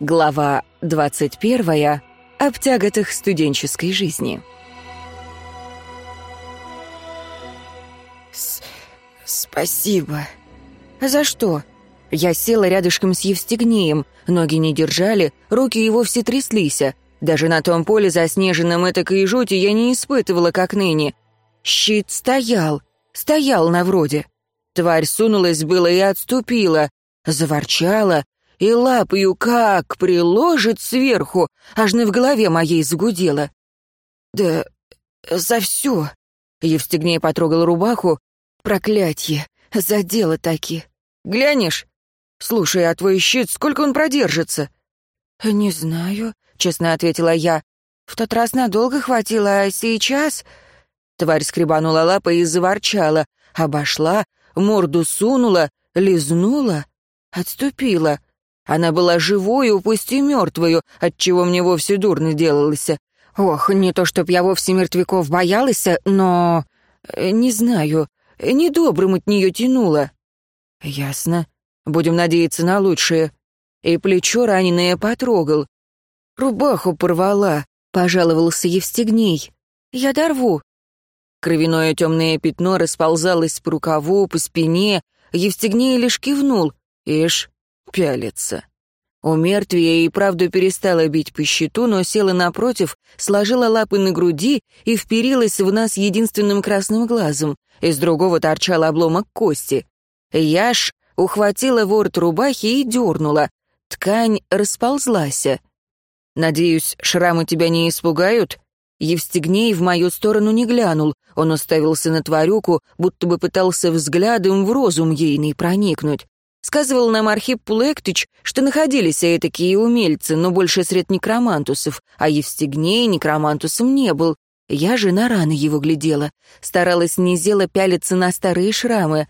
Глава 21. Об тяготах студенческой жизни. С «Спасибо». «За что?» Я села рядышком с Евстигнеем, ноги не держали, руки его все тряслись. Даже на том поле заснеженном этакой жути я не испытывала, как ныне. Щит стоял, стоял на вроде. Тварь сунулась было и отступила, заворчала, и лапою как приложит сверху, аж на в голове моей загудело. «Да за все!» Евстигней потрогал рубаху. «Проклятье! За дело таки!» «Глянешь? Слушай, а твой щит, сколько он продержится?» «Не знаю», — честно ответила я. «В тот раз надолго хватило, а сейчас...» Тварь скребанула лапой и заворчала. Обошла, морду сунула, лизнула, отступила. Она была живою, пусть и мертвою, отчего мне вовсе дурно делалось. Ох, не то чтоб я вовсе мертвяков боялась, но... Э, не знаю, недобрым от нее тянуло. Ясно. Будем надеяться на лучшее. И плечо раненое потрогал. Рубаху порвала, пожаловался Евстигней. Я дорву. Кровяное темное пятно расползалось по рукаву, по спине. Евстигней лишь кивнул. Ишь, пялится. У мертвия и правда перестала бить по щиту, но села напротив, сложила лапы на груди и вперилась в нас единственным красным глазом. Из другого торчал обломок кости. Яш ухватила ворот рубахи и дернула. Ткань расползлась. «Надеюсь, шрамы тебя не испугают?» Евстигней в мою сторону не глянул. Он уставился на тварюку, будто бы пытался взглядом в розум ейный проникнуть. Сказывал нам Архип Пулектыч, что находились и такие умельцы, но больше сред некромантусов, а Евстигней некромантусом не был. Я же на раны его глядела, старалась не зело пялиться на старые шрамы.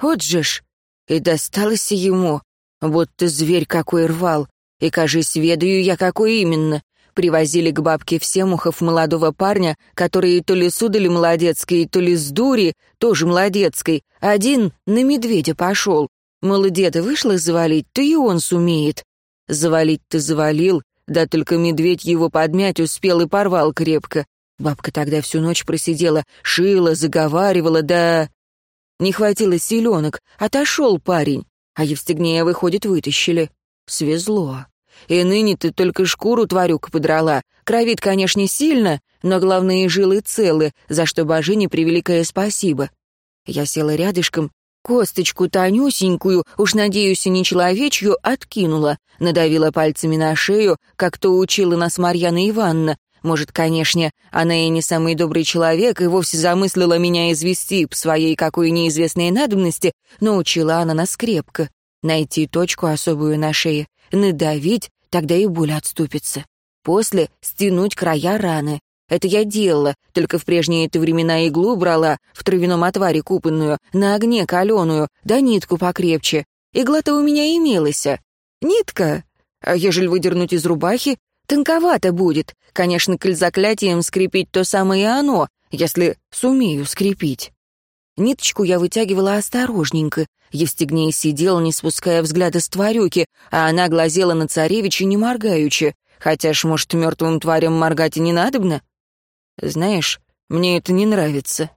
Вот же ж! И досталось ему, вот ты зверь какой рвал, и, кажись, ведаю я, какой именно. Привозили к бабке в Семухов молодого парня, который то ли судали молодецкой, то ли с дури, тоже молодецкой. Один на медведя пошел. Мол, деда вышло завалить, то и он сумеет. Завалить-то завалил, да только медведь его подмять успел и порвал крепко. Бабка тогда всю ночь просидела, шила, заговаривала, да... Не хватило силенок, отошел парень, а Евстигнея, выходит, вытащили. Свезло. И ныне ты только шкуру тварюка подрала. Кровит, конечно, сильно, но главные жилы целы, за что божине превеликое спасибо. Я села рядышком, Косточку тонюсенькую, уж, надеюсь, и не человечью, откинула, надавила пальцами на шею, как то учила нас Марьяна Ивановна. Может, конечно, она и не самый добрый человек, и вовсе замыслила меня извести по своей какой неизвестной надобности, но учила она нас крепко. Найти точку особую на шее, надавить, тогда и боль отступится. После стянуть края раны, это я делала, только в прежние это времена иглу брала, в травяном отваре купанную, на огне каленую, да нитку покрепче. Игла-то у меня имелась. Нитка? А ежели выдернуть из рубахи, тонковато будет. Конечно, коль заклятием скрепить то самое оно, если сумею скрепить. Ниточку я вытягивала осторожненько. Евстигней сидел, не спуская взгляда с тварюки, а она глазела на царевича, не моргаючи. Хотя ж, может, мертвым тварям моргать и не надобно? Знаешь, мне это не нравится.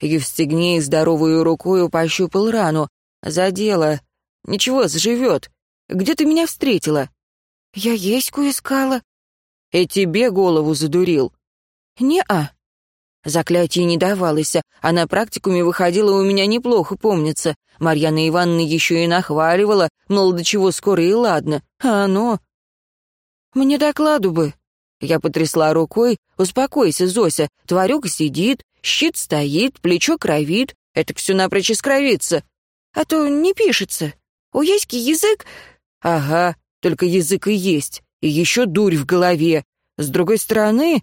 Евстигней здоровую рукою пощупал рану. Задело. Ничего, заживет. Где ты меня встретила? Я еську искала. И тебе голову задурил? Не-а. Заклятие не давалось, а на практикуме выходило у меня неплохо, помнится. Марьяна Ивановна еще и нахваливала, мол, до чего скоро и ладно. А оно... Мне докладу бы. Я потрясла рукой. «Успокойся, Зося. Тварюка сидит, щит стоит, плечо кровит. Это все напрочь искровится. А то не пишется. У Яськи язык...» «Ага, только язык и есть. И еще дурь в голове. С другой стороны...»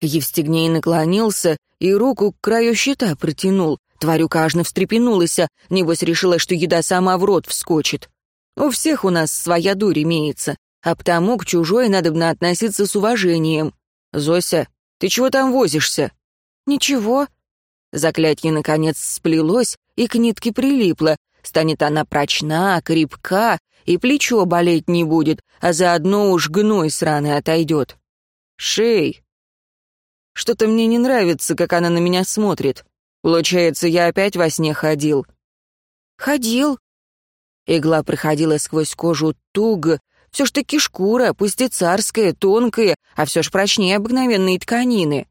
Евстигней наклонился и руку к краю щита протянул. Тварюка аж встрепенулась, небось решила, что еда сама в рот вскочит. У всех у нас своя дурь имеется а потому к чужой надобно относиться с уважением. Зося, ты чего там возишься?» «Ничего». Заклятье, наконец, сплелось и к нитке прилипло. Станет она прочна, крепка, и плечо болеть не будет, а заодно уж гной с раны отойдет. Шей. Что-то мне не нравится, как она на меня смотрит. Получается, я опять во сне ходил. Ходил. Игла проходила сквозь кожу туго, все ж таки шкура, пусть и царская, тонкая, а все ж прочнее обыкновенные тканины.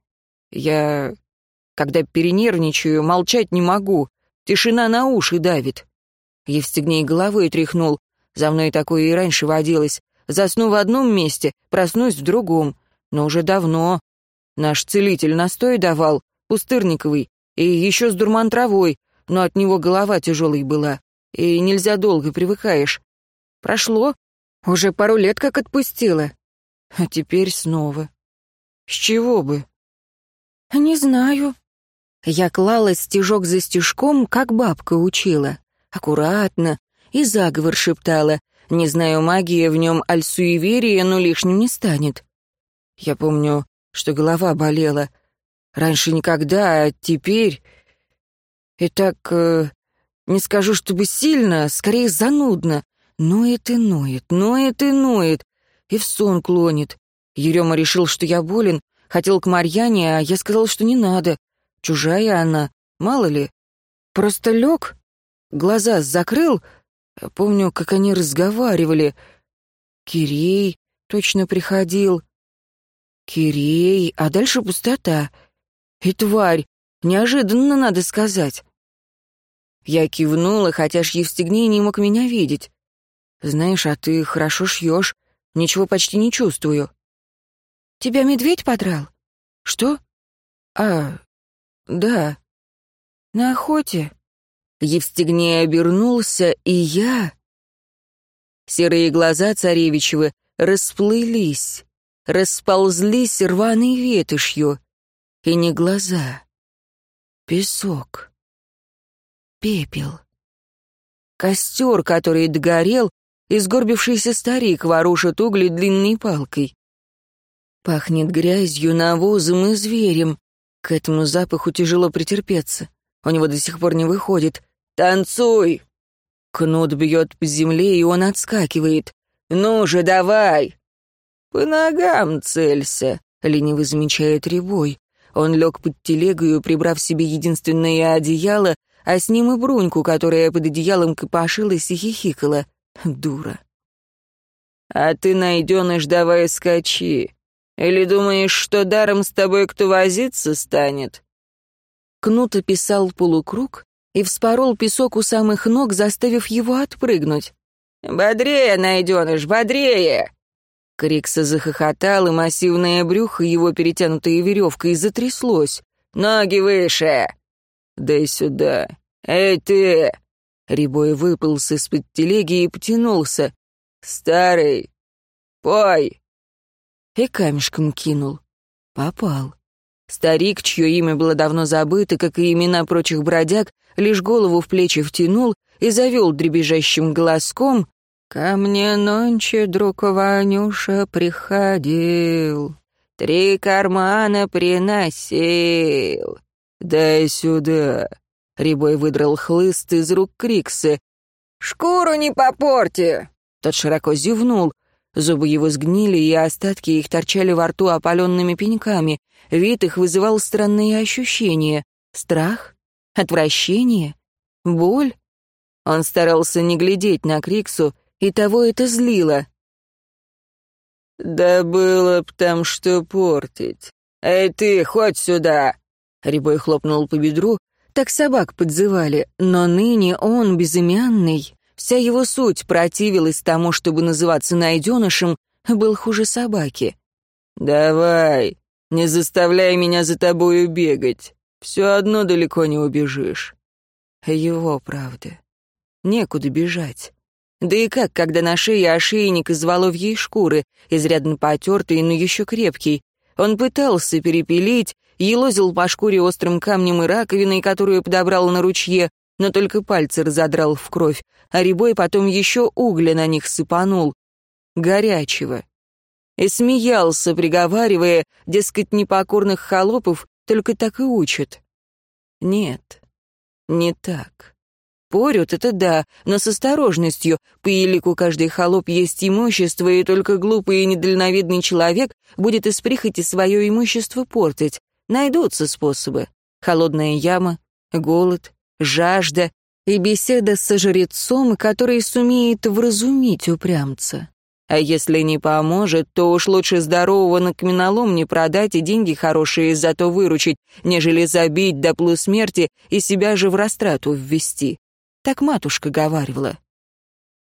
Я, когда перенервничаю, молчать не могу. Тишина на уши давит. Евстигней головой тряхнул. За мной такое и раньше водилось. Засну в одном месте, проснусь в другом. Но уже давно. Наш целитель настой давал, пустырниковый, и еще с дурман травой, но от него голова тяжелой была. И нельзя долго привыкаешь. Прошло, уже пару лет как отпустила. А теперь снова. С чего бы? Не знаю. Я клала стежок за стежком, как бабка учила. Аккуратно. И заговор шептала. Не знаю, магия в нем аль суеверия, но лишним не станет. Я помню, что голова болела. Раньше никогда, а теперь... И так... Э, не скажу, чтобы сильно, скорее занудно. Ноет и ноет, ноет и ноет, и в сон клонит. Ерема решил, что я болен, хотел к Марьяне, а я сказал, что не надо. Чужая она, мало ли. Просто лег, глаза закрыл. Помню, как они разговаривали. Кирей точно приходил. Кирей, а дальше пустота. И тварь, неожиданно, надо сказать. Я кивнула, хотя ж Евстигней не мог меня видеть. Знаешь, а ты хорошо шьешь. Ничего почти не чувствую. Тебя медведь подрал? Что? А, да. На охоте. Евстигней обернулся, и я... Серые глаза царевичевы расплылись, расползлись рваной ветошью. И не глаза. Песок. Пепел. Костер, который догорел, и сгорбившийся старик ворушит угли длинной палкой. Пахнет грязью, навозом и зверем. К этому запаху тяжело претерпеться. У него до сих пор не выходит. «Танцуй!» Кнут бьет по земле, и он отскакивает. «Ну же, давай!» «По ногам целься», — лениво замечает Рябой. Он лег под телегою, прибрав себе единственное одеяло, а с ним и Бруньку, которая под одеялом копошилась и хихикала. Дура. «А ты, найденыш, давай скачи. Или думаешь, что даром с тобой кто возиться станет?» Кнут описал полукруг и вспорол песок у самых ног, заставив его отпрыгнуть. «Бодрее, найденыш, бодрее!» Крикса захохотал, и массивное брюхо, его перетянутое веревкой, затряслось. «Ноги выше!» «Дай сюда! Эй, ты!» Рябой выполз из-под телеги и потянулся. «Старый! Пой!» И камешком кинул. Попал. Старик, чье имя было давно забыто, как и имена прочих бродяг, лишь голову в плечи втянул и завел дребезжащим голоском «Ко мне нонче друг Ванюша приходил, три кармана приносил. Дай сюда!» Рябой выдрал хлыст из рук Криксы. «Шкуру не попорти!» Тот широко зевнул. Зубы его сгнили, и остатки их торчали во рту опаленными пеньками. Вид их вызывал странные ощущения. Страх? Отвращение? Боль? Он старался не глядеть на Криксу, и того это злило. «Да было б там что портить. Эй ты, хоть сюда!» Рябой хлопнул по бедру, так собак подзывали, но ныне он, безымянный, вся его суть противилась тому, чтобы называться найденышем, был хуже собаки. «Давай, не заставляй меня за тобою бегать. Все одно далеко не убежишь». Его правда. Некуда бежать. Да и как, когда на шее ошейник из воловьей шкуры, изрядно потертый, но еще крепкий. Он пытался перепилить, елозил по шкуре острым камнем и раковиной, которую подобрал на ручье, но только пальцы разодрал в кровь, а ребой потом еще угля на них сыпанул. Горячего. И смеялся, приговаривая, дескать, непокорных холопов только так и учат. Нет, не так. Порют — это да, но с осторожностью. По елику каждый холоп есть имущество, и только глупый и недальновидный человек будет из прихоти свое имущество портить. Найдутся способы. Холодная яма, голод, жажда и беседа с жрецом, который сумеет вразумить упрямца. А если не поможет, то уж лучше здорового на каменолом не продать и деньги хорошие зато выручить, нежели забить до полусмерти и себя же в растрату ввести. Так матушка говаривала.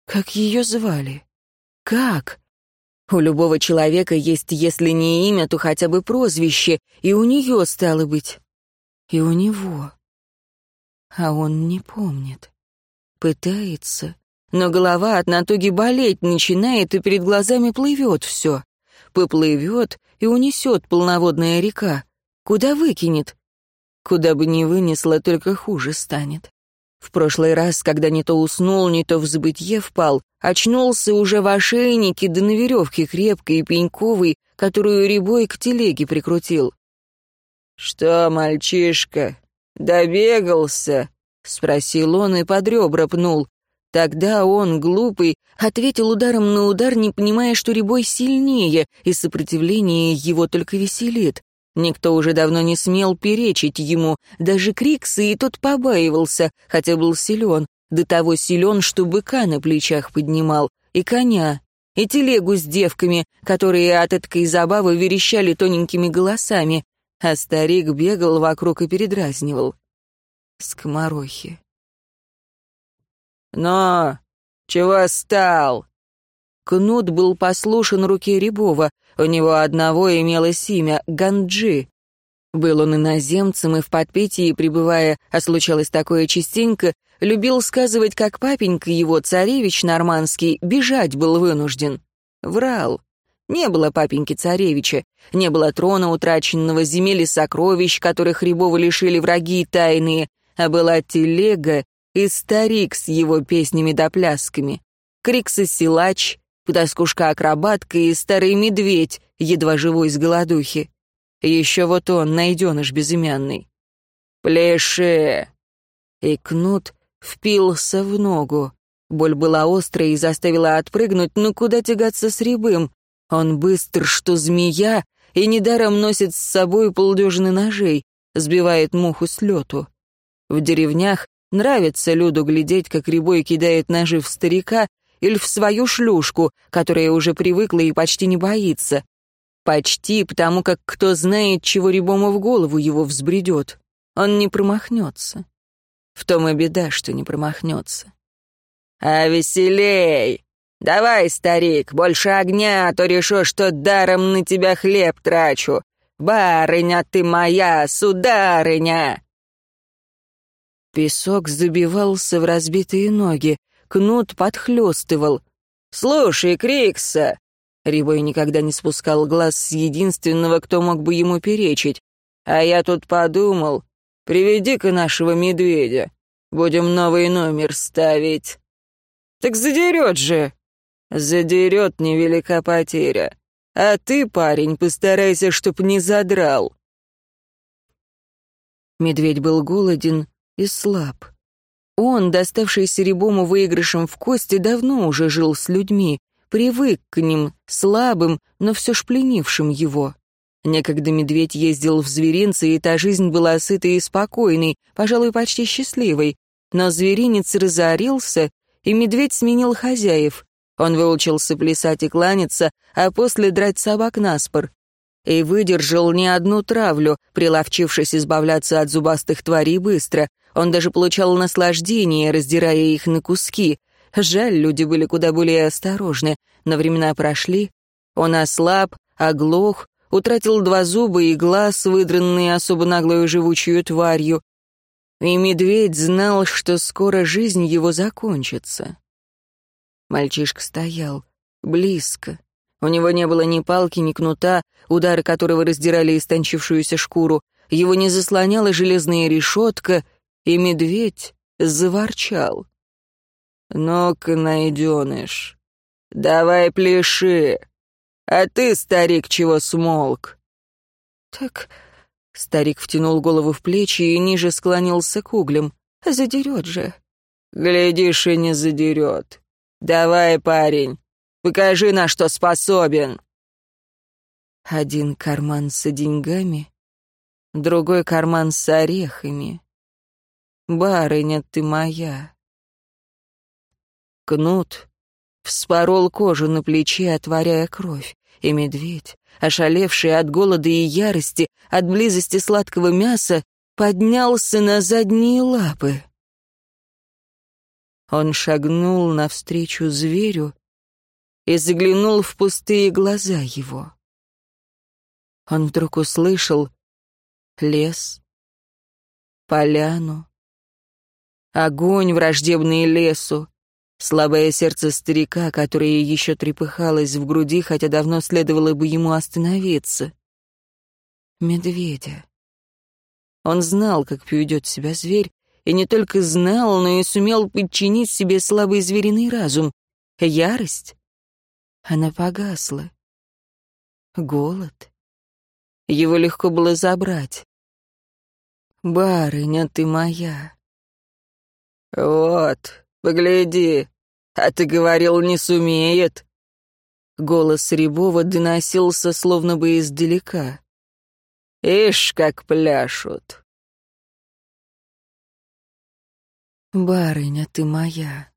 Как ее звали? Как? У любого человека есть, если не имя, то хотя бы прозвище, и у нее стало быть. И у него. А он не помнит. Пытается, но голова от натуги болеть начинает, и перед глазами плывет все. Поплывет и унесет полноводная река. Куда выкинет? Куда бы ни вынесла, только хуже станет. В прошлый раз, когда не то уснул, не то в забытье впал, очнулся уже в ошейнике да на веревке крепкой и пеньковой, которую ребой к телеге прикрутил. «Что, мальчишка, добегался?» — спросил он и под ребра пнул. Тогда он, глупый, ответил ударом на удар, не понимая, что ребой сильнее, и сопротивление его только веселит. Никто уже давно не смел перечить ему, даже Криксы и тот побаивался, хотя был силен, до того силен, что быка на плечах поднимал, и коня, и телегу с девками, которые от этой забавы верещали тоненькими голосами, а старик бегал вокруг и передразнивал. Скоморохи. «Но! Чего стал?» Кнут был послушен руке Рябова, у него одного имелось имя — Ганджи. Был он иноземцем и в подпитии, пребывая, а случалось такое частенько, любил сказывать, как папенька его, царевич нормандский, бежать был вынужден. Врал. Не было папеньки-царевича, не было трона утраченного, земель и сокровищ, которых Рябова лишили враги тайные, а была телега и старик с его песнями да плясками, Крикса-силач, потаскушка-акробатка и старый медведь, едва живой с голодухи. Еще вот он, найденыш безымянный. «Пляше!» И кнут впился в ногу. Боль была острая и заставила отпрыгнуть, но куда тягаться с рябым? Он быстр, что змея, и недаром носит с собой полдюжины ножей, сбивает муху с лету. В деревнях нравится Люду глядеть, как Рябой кидает ножи в старика или в свою шлюшку, которая уже привыкла и почти не боится. Почти, потому как кто знает, чего Рябому в голову его взбредет. Он не промахнется. В том и беда, что не промахнется. «А веселей! Давай, старик, больше огня, а то решу, что даром на тебя хлеб трачу. Барыня ты моя, сударыня!» Песок забивался в разбитые ноги, кнут подхлёстывал. «Слушай, Крикса!» Рибой никогда не спускал глаз с единственного, кто мог бы ему перечить. «А я тут подумал, приведи-ка нашего медведя, будем новый номер ставить». «Так задерет же!» «Задерет невелика потеря. А ты, парень, постарайся, чтоб не задрал». Медведь был голоден и слаб. Он, доставшийся Рябому выигрышем в кости, давно уже жил с людьми, привык к ним, слабым, но все ж пленившим его. Некогда медведь ездил в зверинце, и та жизнь была сытой и спокойной, пожалуй, почти счастливой. Но зверинец разорился, и медведь сменил хозяев. Он выучился плясать и кланяться, а после драть собак на спор. И выдержал не одну травлю, приловчившись избавляться от зубастых тварей быстро. Он даже получал наслаждение, раздирая их на куски. Жаль, люди были куда более осторожны, но времена прошли. Он ослаб, оглох, утратил два зуба и глаз, выдранные особо наглую живучую тварью. И медведь знал, что скоро жизнь его закончится. Мальчишка стоял, близко. У него не было ни палки, ни кнута, удары которого раздирали истончившуюся шкуру. Его не заслоняла железная решетка, и медведь заворчал. «Ну-ка, найденыш, давай пляши, а ты, старик, чего смолк?» «Так...» — старик втянул голову в плечи и ниже склонился к углям. «Задерет же. Глядишь, и не задерет. Давай, парень, покажи, на что способен. Один карман с деньгами, другой карман с орехами. Барыня ты моя. Кнут вспорол кожу на плече, отворяя кровь, и медведь, ошалевший от голода и ярости, от близости сладкого мяса, поднялся на задние лапы. Он шагнул навстречу зверю и заглянул в пустые глаза его. Он вдруг услышал лес, поляну, огонь, враждебный лесу, слабое сердце старика, которое еще трепыхалось в груди, хотя давно следовало бы ему остановиться. Медведя. Он знал, как поведет себя зверь, и не только знал, но и сумел подчинить себе слабый звериный разум. Ярость? Она погасла. Голод? Его легко было забрать. «Барыня ты моя!» «Вот, погляди, а ты говорил, не сумеет!» Голос Рябова доносился словно бы издалека. «Ишь, как пляшут!» «Барыня ты моя!»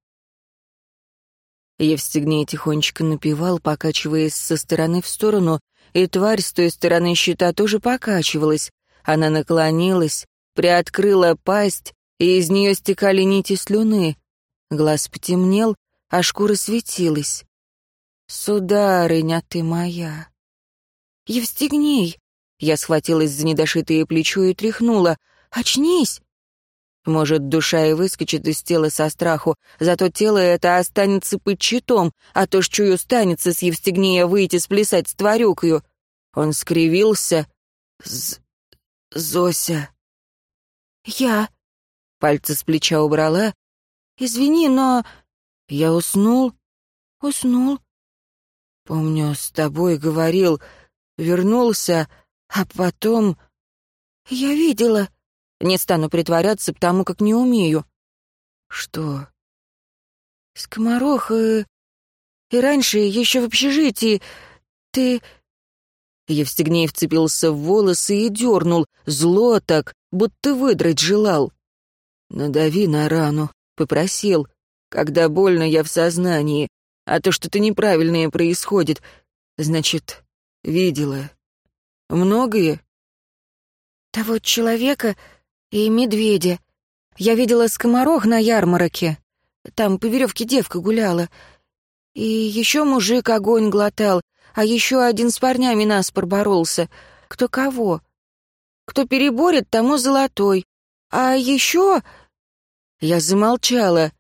Евстигней тихонечко напевал, покачиваясь со стороны в сторону, и тварь с той стороны щита тоже покачивалась. Она наклонилась, приоткрыла пасть, и из нее стекали нити слюны. Глаз потемнел, а шкура светилась. «Сударыня ты моя!» «Евстигней!» Я схватилась за недошитое плечо и тряхнула. «Очнись!» Может, душа и выскочит из тела со страху, зато тело это останется под щитом, а то ж чую станется с Евстигнея выйти сплясать с тварюкою. Он скривился. З... Зося. Я. Пальцы с плеча убрала. Извини, но... Я уснул? Уснул. Помню, с тобой говорил, вернулся, а потом... Я видела... Не стану притворяться, потому как не умею. Что? Скоморох и... И раньше, еще в общежитии, ты... Евстигней вцепился в волосы и дернул, зло так, будто выдрать желал. «Надави на рану», — попросил. «Когда больно, я в сознании, а то что-то неправильное происходит. Значит, видела. Многое?» «Того человека и медведя. Я видела скоморох на ярмарке. Там по веревке девка гуляла. И еще мужик огонь глотал, а еще один с парнями наспор боролся. Кто кого? Кто переборет, тому золотой. А еще... Я замолчала.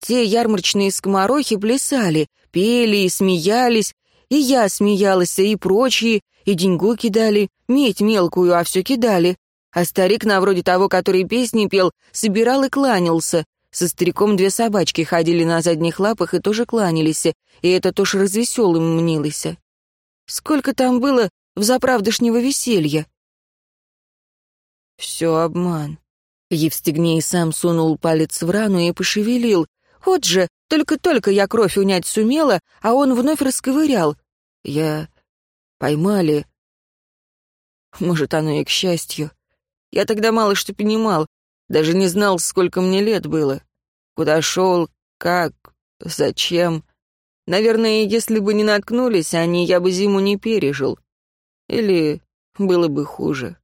Те ярмарочные скоморохи плясали, пели и смеялись, и я смеялась, и прочие, и деньгу кидали, медь мелкую, а все кидали. А старик, на вроде того, который песни пел, собирал и кланялся. Со стариком две собачки ходили на задних лапах и тоже кланялись, и это тоже развеселым мнилось. Сколько там было в заправдышнего веселья? Все обман. Евстигней сам сунул палец в рану и пошевелил. Вот же, только-только я кровь унять сумела, а он вновь расковырял. Я... поймали. Может, оно и к счастью. Я тогда мало что понимал, даже не знал, сколько мне лет было. Куда шел, как, зачем. Наверное, если бы не наткнулись они, я бы зиму не пережил. Или было бы хуже.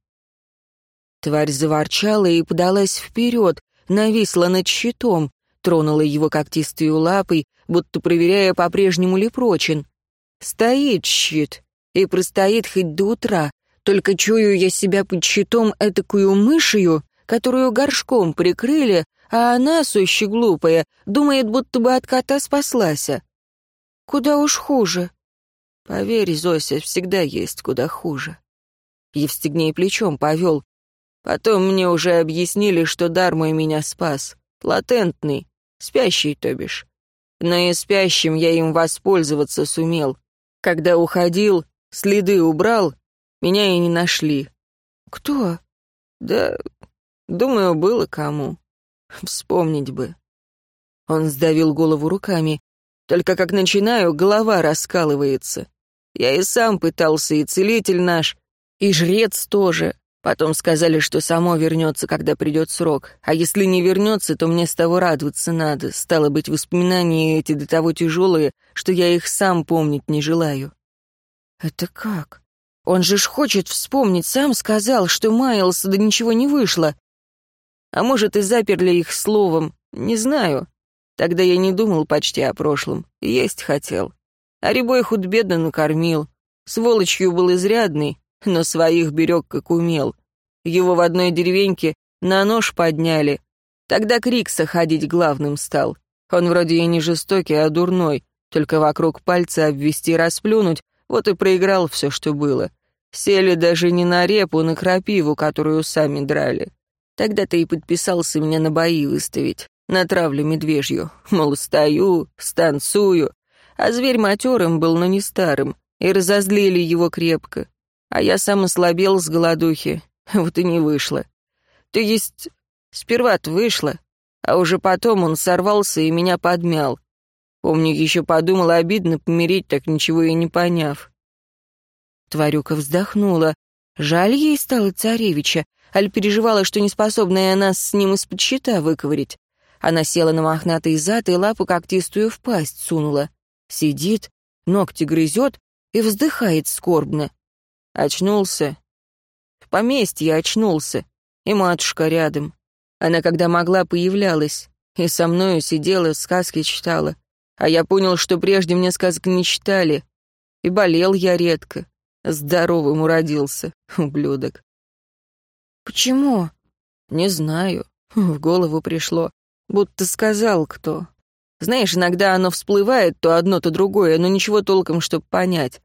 Тварь заворчала и подалась вперед, нависла над щитом, тронула его когтистой лапой, будто проверяя, по-прежнему ли прочен. Стоит щит и простоит хоть до утра, только чую я себя под щитом этакую мышью, которую горшком прикрыли, а она, сущи глупая, думает, будто бы от кота спаслась. Куда уж хуже. Поверь, Зося, всегда есть куда хуже. Евстигней плечом повел. Потом мне уже объяснили, что дар мой меня спас. Латентный, спящий, то бишь. Но и спящим я им воспользоваться сумел. Когда уходил, следы убрал, меня и не нашли. Кто? Да, думаю, было кому. Вспомнить бы. Он сдавил голову руками. «Только как начинаю, голова раскалывается. Я и сам пытался, и целитель наш, и жрец тоже. Потом сказали, что само вернется, когда придет срок. А если не вернется, то мне с того радоваться надо. Стало быть, воспоминания эти до того тяжелые, что я их сам помнить не желаю». «Это как? Он же ж хочет вспомнить, сам сказал, что маялся, да ничего не вышло». «А может, и заперли их словом, не знаю. Тогда я не думал почти о прошлом, есть хотел. А Рябой худбедно накормил. Сволочью был изрядный, но своих берег как умел. Его в одной деревеньке на нож подняли. Тогда Крикса ходить главным стал. Он вроде и не жестокий, а дурной, только вокруг пальца обвести расплюнуть, вот и проиграл все, что было. Сели даже не на репу, на крапиву, которую сами драли. Тогда-то и подписался меня на бои выставить, на травлю медвежью. Мол, стою, станцую, а зверь матерым был, но не старым, и разозлили его крепко. А я сам ослабел с голодухи, вот и не вышло. То есть, сперва-то вышло, а уже потом он сорвался и меня подмял. Помню, еще подумал, обидно помереть, так ничего и не поняв. Тварюка вздохнула. Жаль ей стало царевича. Аль переживала, что неспособная она с ним из-под щита выковырить. Она села на мохнатый зад и лапу когтистую в пасть сунула. Сидит, ногти грызет и вздыхает скорбно. Очнулся. В поместье очнулся. И матушка рядом. Она, когда могла, появлялась. И со мною сидела, сказки читала. А я понял, что прежде мне сказок не читали. И болел я редко. Здоровым уродился, ублюдок. Почему? Не знаю. В голову пришло. Будто сказал кто. Знаешь, иногда оно всплывает, то одно, то другое, но ничего толком, чтобы понять.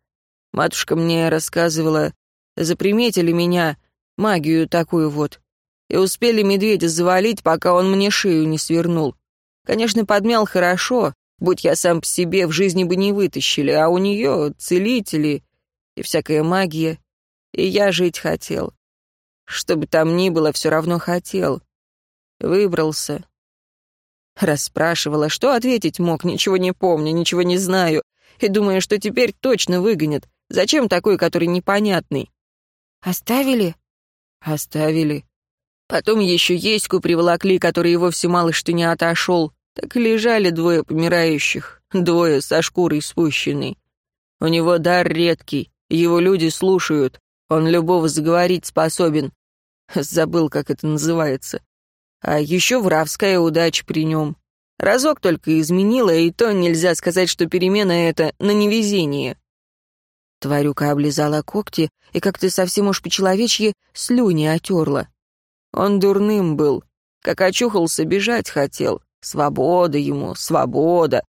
Матушка мне рассказывала, заприметили меня, магию такую вот, и успели медведя завалить, пока он мне шею не свернул. Конечно, подмял хорошо, будь я сам по себе, в жизни бы не вытащили, а у нее целители и всякая магия, и я жить хотел. Что бы там ни было, все равно хотел. Выбрался, Расспрашивала, что ответить мог, ничего не помню, ничего не знаю. И думаю, что теперь точно выгонят. Зачем такой, который непонятный? Оставили? Оставили. Потом еще Еську приволокли, который и вовсе мало что не отошел. Так и лежали двое помирающих, двое со шкурой спущенной. У него дар редкий, его люди слушают, он любого заговорить способен. Забыл, как это называется. А еще вравская удача при нем. Разок только изменила, и то нельзя сказать, что перемена эта на невезение. Тварюка облизала когти и как-то совсем уж по-человечьи слюни отерла. Он дурным был. Как очухался, бежать хотел. Свобода ему, свобода.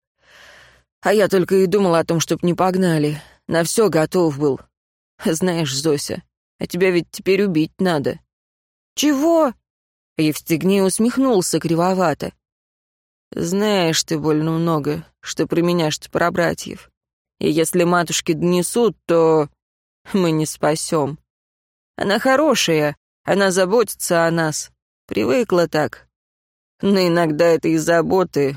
А я только и думал о том, чтоб не погнали. На все готов был. Знаешь, Зося, а тебя ведь теперь убить надо. Чего? Евстигней усмехнулся кривовато. «Знаешь ты больно много, что про меня, что про братьев. И если матушки донесут, то мы не спасем. Она хорошая, она заботится о нас. Привыкла так. Но иногда этой заботы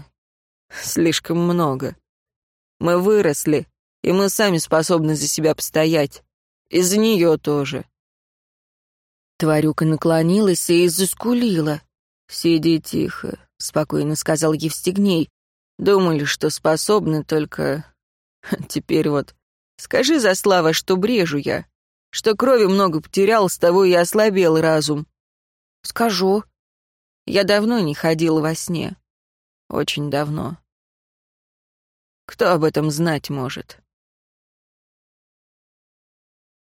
слишком много. Мы выросли, и мы сами способны за себя постоять. И за нее тоже. Тварюка наклонилась и заскулила. «Сиди тихо», — спокойно сказал Евстигней. «Думали, что способны, только... Теперь вот... Скажи за слава, что брежу я, что крови много потерял, с того и ослабел разум». «Скажу». «Я давно не ходил во сне. Очень давно. Кто об этом знать может?»